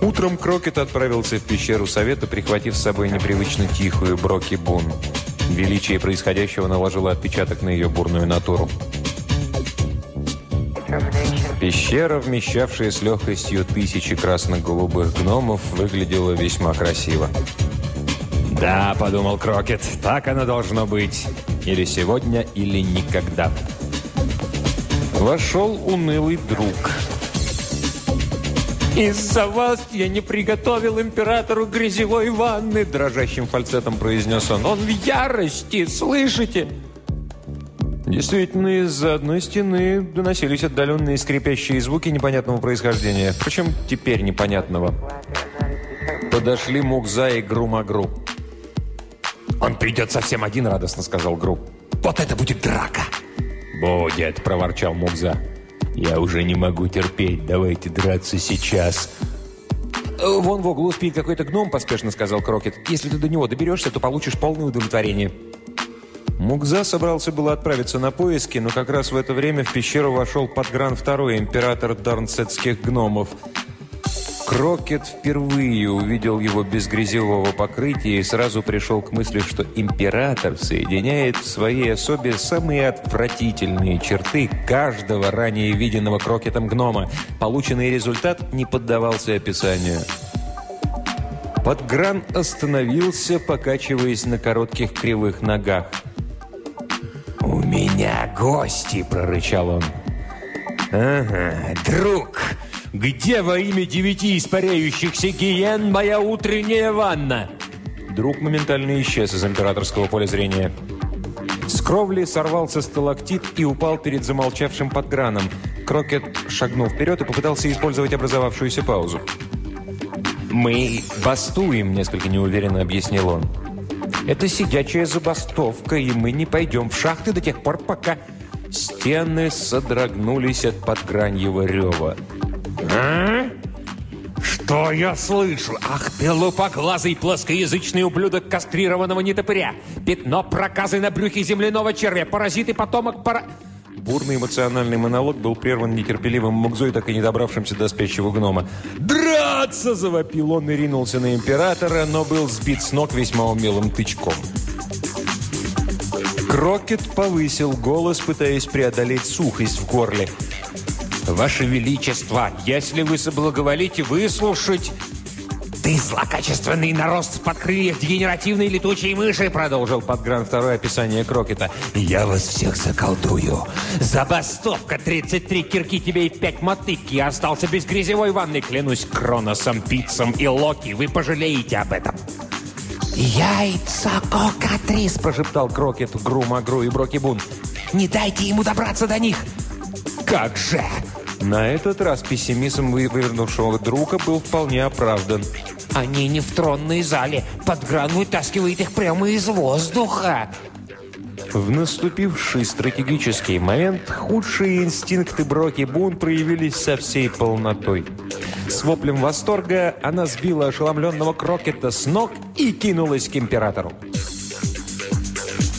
Утром Крокет отправился в пещеру совета, прихватив с собой непривычно тихую Броки Бун. Величие происходящего наложило отпечаток на ее бурную натуру. Пещера, вмещавшая с легкостью тысячи красно-голубых гномов, выглядела весьма красиво. «Да», — подумал Крокет, — «так оно должно быть. Или сегодня, или никогда». Вошел унылый друг. «Из-за вас я не приготовил императору грязевой ванны!» Дрожащим фальцетом произнес он. «Он в ярости, слышите?» Действительно, из-за одной стены доносились отдаленные скрипящие звуки непонятного происхождения. Впрочем, теперь непонятного. Подошли Мукза и Грумагру. «Он придет совсем один», — радостно сказал Гру. «Вот это будет драка!» «Будет», — проворчал Мукза. «Я уже не могу терпеть. Давайте драться сейчас». «Э, «Вон в углу спит какой-то гном», — поспешно сказал Крокет. «Если ты до него доберешься, то получишь полное удовлетворение». Мукза собрался было отправиться на поиски, но как раз в это время в пещеру вошел Подгран II, император дарнсетских гномов — Крокет впервые увидел его без грязевого покрытия и сразу пришел к мысли, что император соединяет в своей особе самые отвратительные черты каждого ранее виденного Крокетом гнома. Полученный результат не поддавался описанию. Подгран остановился, покачиваясь на коротких кривых ногах. «У меня гости!» – прорычал он. «Ага, друг!» Где во имя девяти испаряющихся гиен моя утренняя ванна?» Друг моментально исчез из императорского поля зрения. С кровли сорвался сталактит и упал перед замолчавшим подграном. Крокет шагнул вперед и попытался использовать образовавшуюся паузу. «Мы бастуем», — несколько неуверенно объяснил он. «Это сидячая забастовка, и мы не пойдем в шахты до тех пор, пока...» Стены содрогнулись от подграньего рева. «А? Что я слышу? Ах ты, лупоглазый плоскоязычный ублюдок кастрированного нетопыря! Пятно проказы на брюхе земляного червя, паразит и потомок пара...» Бурный эмоциональный монолог был прерван нетерпеливым Мукзой, так и не добравшимся до спящего гнома. «Драться!» – завопил он и ринулся на императора, но был сбит с ног весьма умелым тычком. Крокет повысил голос, пытаясь преодолеть сухость в горле – «Ваше Величество, если вы соблаговолите выслушать...» «Ты злокачественный нарост под крыльях дегенеративной летучей мыши!» Продолжил подгран второе описание Крокета. «Я вас всех заколдую! Забастовка! 33 кирки тебе и 5 мотык! Я остался без грязевой ванны! Клянусь Кроносом, Пиццем и Локи! Вы пожалеете об этом!» «Яйца Кокатрис!» – прошептал Крокет, Гру, и Брокибун. «Не дайте ему добраться до них!» «Как же!» На этот раз пессимизм вывернувшего друга был вполне оправдан. «Они не в тронной зале. Подгран вытаскивает их прямо из воздуха!» В наступивший стратегический момент худшие инстинкты Броки Бун проявились со всей полнотой. С воплем восторга она сбила ошеломленного Крокета с ног и кинулась к императору.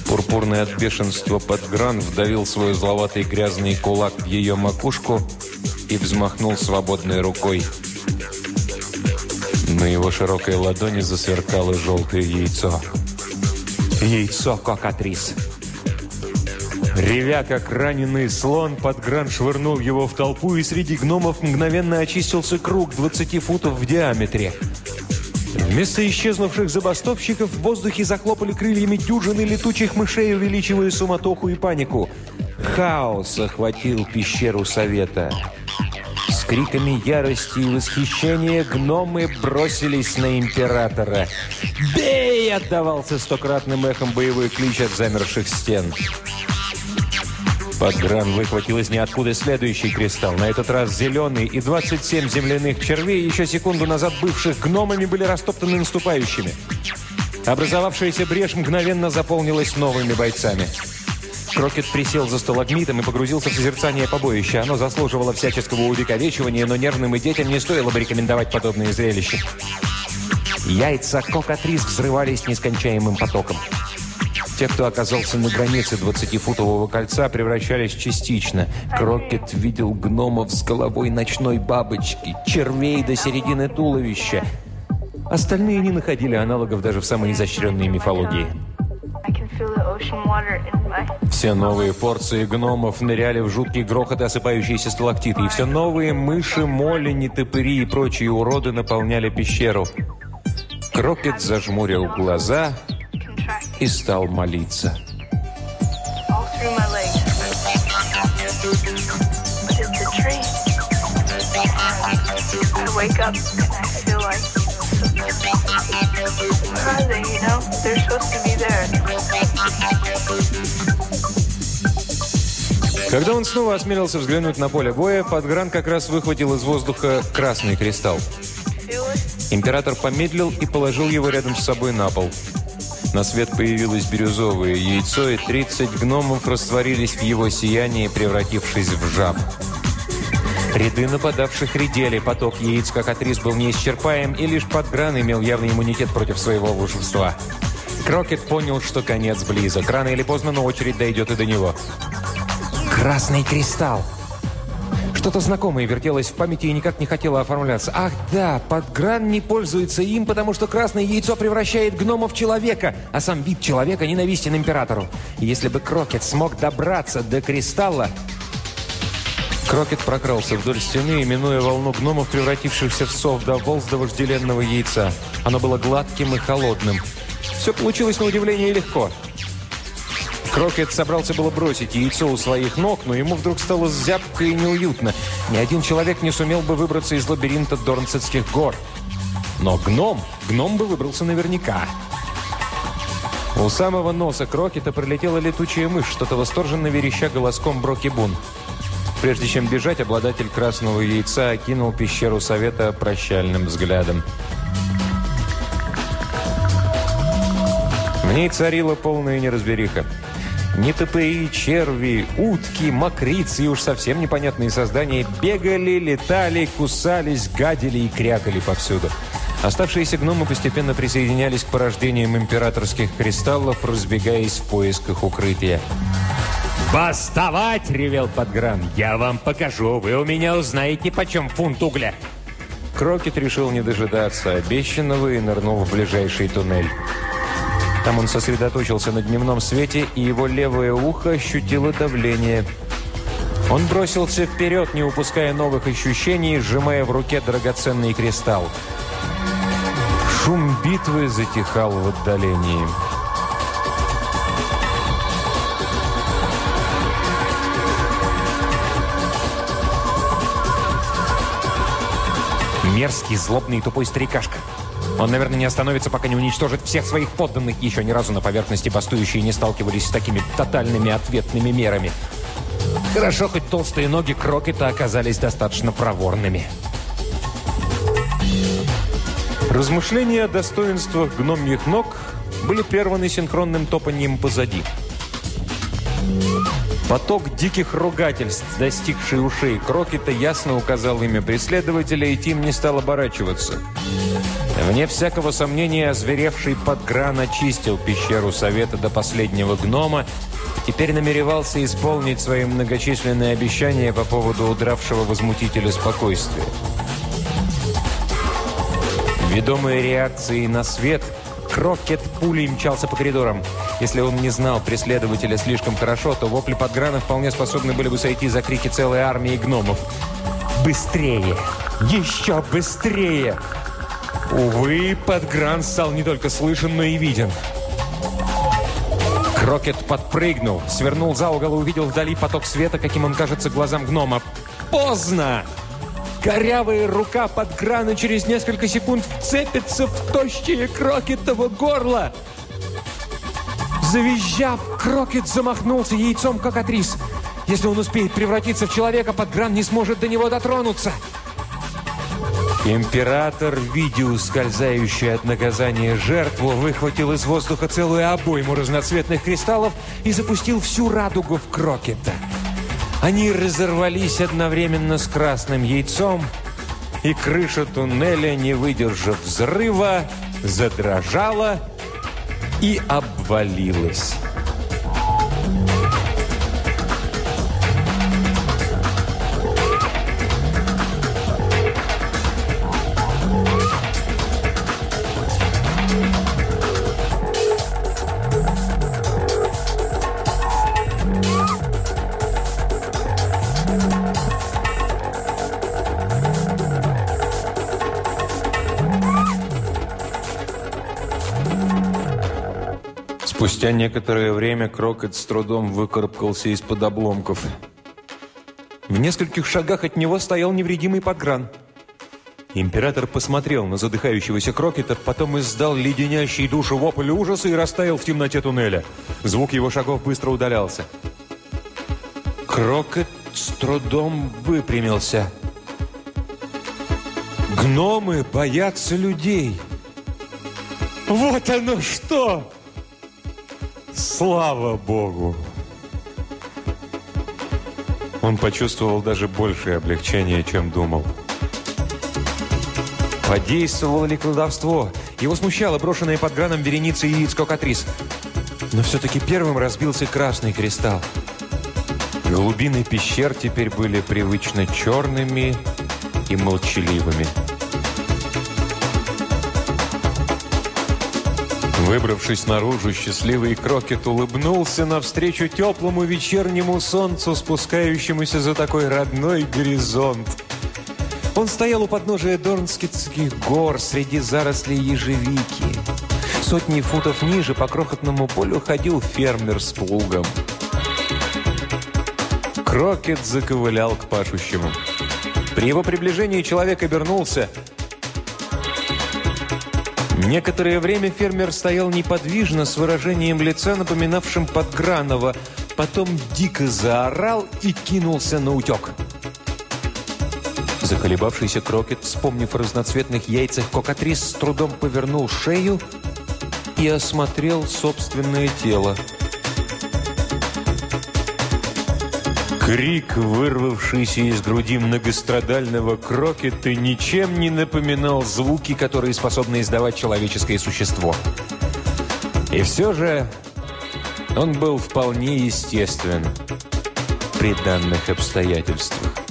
Пурпурный от бешенства подгран вдавил свой зловатый грязный кулак в ее макушку и взмахнул свободной рукой. На его широкой ладони засверкало желтое яйцо. Яйцо кокатрис. Ревя, как раненый слон, подгран швырнул его в толпу, и среди гномов мгновенно очистился круг 20 футов в диаметре. Вместо исчезнувших забастовщиков в воздухе захлопали крыльями дюжины летучих мышей, увеличивая суматоху и панику. Хаос охватил пещеру совета криками ярости и восхищения гномы бросились на императора. «Бей!» – отдавался стократным эхом боевой клич от замерших стен. Подгран выхватил из ниоткуда следующий кристалл. На этот раз зеленый и 27 земляных червей, еще секунду назад бывших гномами, были растоптаны наступающими. Образовавшаяся брешь мгновенно заполнилась новыми бойцами. Крокет присел за сталагмитом и погрузился в созерцание побоища. Оно заслуживало всяческого увековечивания, но нервным и детям не стоило бы рекомендовать подобные зрелища. Яйца кокатрис взрывались нескончаемым потоком. Те, кто оказался на границе 20-футового кольца, превращались частично. Крокет видел гномов с головой ночной бабочки, червей до середины туловища. Остальные не находили аналогов даже в самой изощренной мифологии. Все новые порции гномов ныряли в жуткий грохот осыпающиеся сталактиты, и все новые мыши, моли, нетопыри и прочие уроды наполняли пещеру. Крокет зажмурил глаза и стал молиться. Когда он снова осмелился взглянуть на поле боя, Подгран как раз выхватил из воздуха красный кристалл. Император помедлил и положил его рядом с собой на пол. На свет появилось бирюзовое яйцо, и 30 гномов растворились в его сиянии, превратившись в жаб. Ряды нападавших редели, поток яиц, как атрис, был неисчерпаем, и лишь Подгран имел явный иммунитет против своего волшебства. Крокет понял, что конец близок. Рано или поздно, но очередь дойдет и до него. Красный кристалл. Что-то знакомое вертелось в памяти и никак не хотело оформляться. Ах да, Подгран не пользуется им, потому что красное яйцо превращает гнома в человека, а сам вид человека ненавистен императору. если бы Крокет смог добраться до кристалла... Крокет прокрался вдоль стены, минуя волну гномов, превратившихся в сов, дополз до вожделенного яйца. Оно было гладким и холодным. Все получилось на удивление легко. Крокет собрался было бросить яйцо у своих ног, но ему вдруг стало зябко и неуютно. Ни один человек не сумел бы выбраться из лабиринта Дорнцетских гор. Но гном, гном бы выбрался наверняка. У самого носа Крокета пролетела летучая мышь, что-то восторженно вереща голоском Броки Бун. Прежде чем бежать, обладатель красного яйца окинул пещеру совета прощальным взглядом. В ней царила полная неразбериха. Нетопыри, черви, утки, мокрицы и уж совсем непонятные создания бегали, летали, кусались, гадили и крякали повсюду. Оставшиеся гномы постепенно присоединялись к порождениям императорских кристаллов, разбегаясь в поисках укрытия. «Бастовать!» — ревел Подгран. «Я вам покажу, вы у меня узнаете, почем фунт угля!» Крокет решил не дожидаться обещанного и нырнул в ближайший туннель. Там он сосредоточился на дневном свете, и его левое ухо ощутило давление. Он бросился вперед, не упуская новых ощущений, сжимая в руке драгоценный кристалл. Шум битвы затихал в отдалении. Мерзкий, злобный тупой старикашка. Он, наверное, не остановится, пока не уничтожит всех своих подданных. Еще ни разу на поверхности бастующие не сталкивались с такими тотальными ответными мерами. Хорошо, хоть толстые ноги Крокета оказались достаточно проворными. Размышления о достоинствах гномьих ног были прерваны синхронным топанием позади. Поток диких ругательств, достигший ушей Крокета, ясно указал имя преследователя, и Тим не стал оборачиваться. Вне всякого сомнения, озверевший подгран очистил пещеру Совета до последнего гнома теперь намеревался исполнить свои многочисленные обещания по поводу удравшего возмутителя спокойствия. Ведомые реакцией на свет, Крокет пулей мчался по коридорам. Если он не знал преследователя слишком хорошо, то вопли подграна вполне способны были бы сойти за крики целой армии гномов. «Быстрее! Еще быстрее!» Увы, подгран стал не только слышен, но и виден. Крокет подпрыгнул, свернул за угол и увидел вдали поток света, каким он кажется глазам гнома. Поздно! Корявая рука под крана через несколько секунд вцепится в тощее крокетово горло. Завизжав, крокет замахнулся яйцом кокатрис. Если он успеет превратиться в человека, подгран не сможет до него дотронуться. Император, видя ускользающую от наказания жертву, выхватил из воздуха целую обойму разноцветных кристаллов и запустил всю радугу в крокета. Они разорвались одновременно с красным яйцом, и крыша туннеля, не выдержав взрыва, задрожала и обвалилась. Спустя некоторое время Крокет с трудом выкарабкался из-под обломков. В нескольких шагах от него стоял невредимый Подгран. Император посмотрел на задыхающегося Крокета, потом издал леденящий душу вопль ужаса и растаял в темноте туннеля. Звук его шагов быстро удалялся. Крокет с трудом выпрямился. «Гномы боятся людей!» «Вот оно что!» Слава Богу! Он почувствовал даже большее облегчение, чем думал. Подействовало ли колдовство? Его смущало брошенное под граном вереница яиц кокатрис. Но все-таки первым разбился красный кристалл. Глубины пещер теперь были привычно черными и молчаливыми. Выбравшись наружу, счастливый Крокет улыбнулся навстречу теплому вечернему солнцу, спускающемуся за такой родной горизонт. Он стоял у подножия Дорнскитских гор среди зарослей ежевики. Сотни футов ниже по крохотному полю ходил фермер с плугом. Крокет заковылял к пашущему. При его приближении человек обернулся – Некоторое время фермер стоял неподвижно с выражением лица, напоминавшим Подгранова, потом дико заорал и кинулся на утек. Заколебавшийся Крокет, вспомнив о разноцветных яйцах кокатрис, с трудом повернул шею и осмотрел собственное тело. Крик, вырвавшийся из груди многострадального крокета, ничем не напоминал звуки, которые способны издавать человеческое существо. И все же он был вполне естествен при данных обстоятельствах.